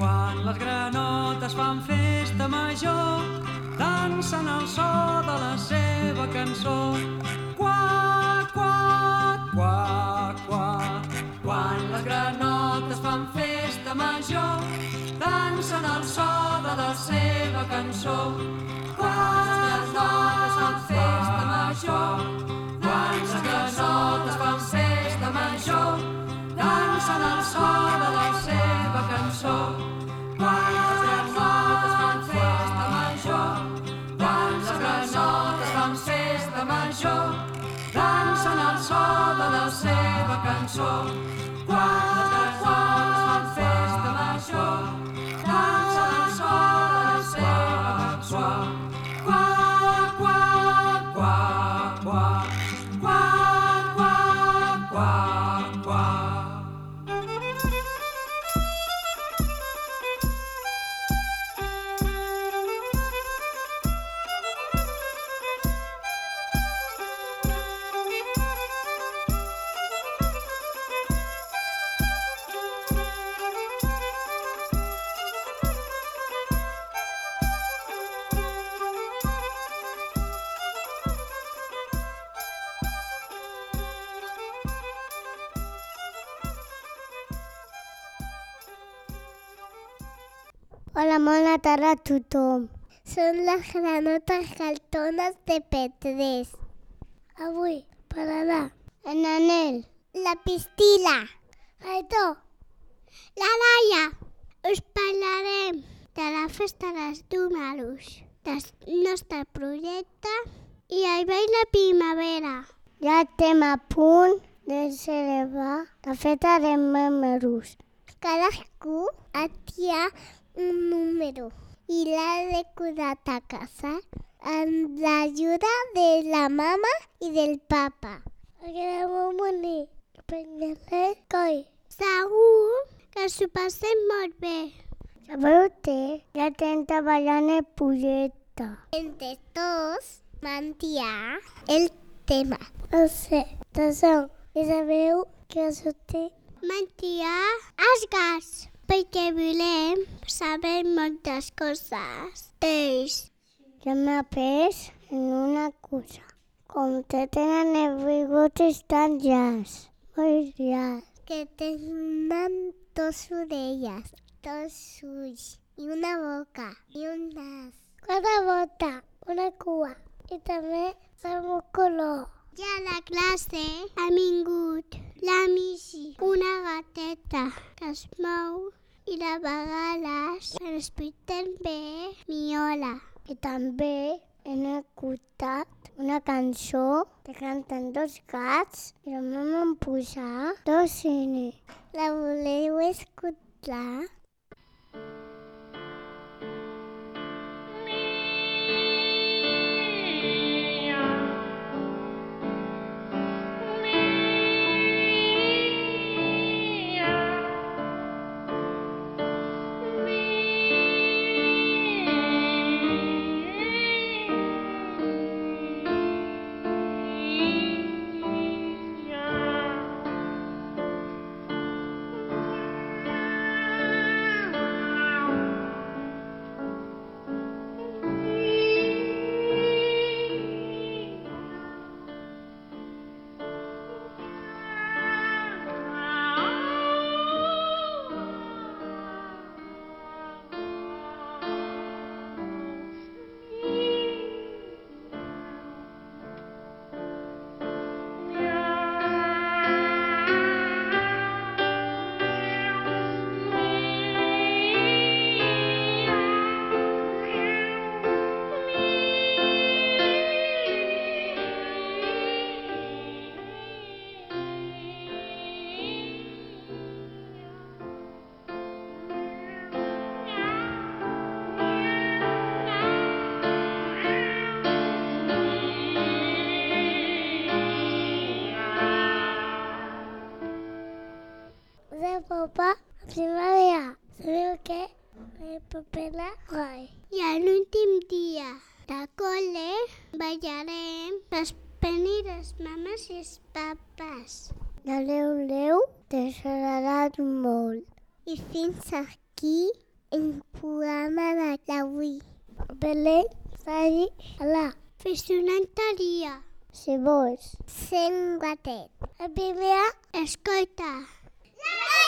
les granotes fan festa major, dansen al so de la seva cançó. Qua, qua, qua, qua. Quan les granotes fan festa major, dansen al so de la seva cançó. Seva Hola, bona tarda a tothom. Són les granotes galtones de P3. Avui parlarà en Anel, la Pistila, Aitó, la Laia. Us parlarem de la festa dels números, del nostre projecte i el ball de primavera. Ja estem a punt de celebrar la festa de números. Cadascú atia un número i l'ha decorat a casa amb l'ajuda de la mama i del papa. Era molt bonic. Prendré coi. Segur que s'ho passem molt bé. Sabeu què? Ja estem treballant el projecte. Entre tots vam triar el tema. No sé, atenció. I sabeu què sortir? Vam triar els gats perquè volem saber moltes coses d'ells. Ja m'ha après en una cosa. Com que tenen els bigotes tan llargs, molt llargs. Que tenen dos orelles, dos ulls, i una boca, i un nas. Quatre bota, una cua, i també el meu color. Ja a la classe ha vingut la Missy, una gateta que es mou i de vegades ens expliquen bé miola. I també hem escoltat una cançó que canten dos gats i la mama em posa dos cine. La voleu escoltar? papa papá a primavera. Sabeu què? El paper de rei. I a l'últim dia de col·le ballarem les penes les mames i els papes. leo adéu, t'has agradat molt. I fins aquí el programa de d'avui. Belén, Sari, hola. fes una altre. Si vols. Sent gatet. La primera, escolta. Yeah!